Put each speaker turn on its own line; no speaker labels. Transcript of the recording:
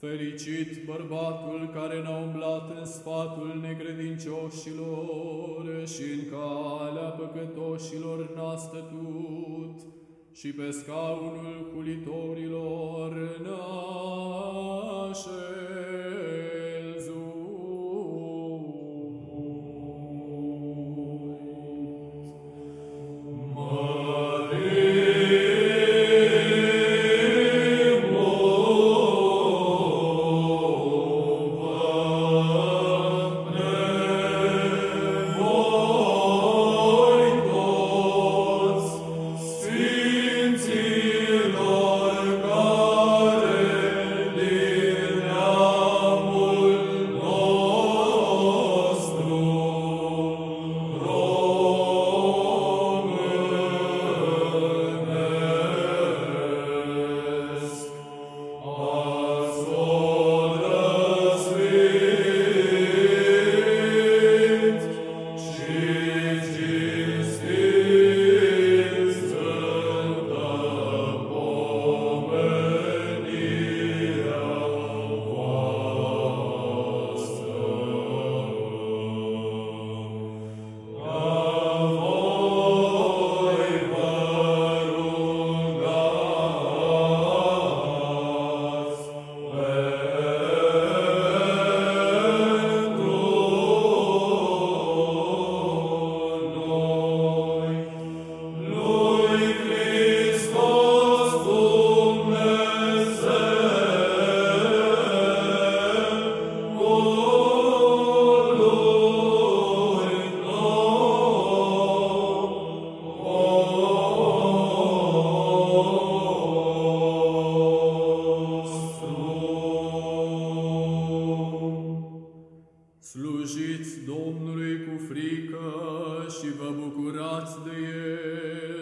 Fericit bărbatul care n-a umblat în sfatul necredincioșilor și în calea păcătoșilor n-a stătut și pe scaunul culitorilor n-a Domnului cu frică și vă bucurați de El.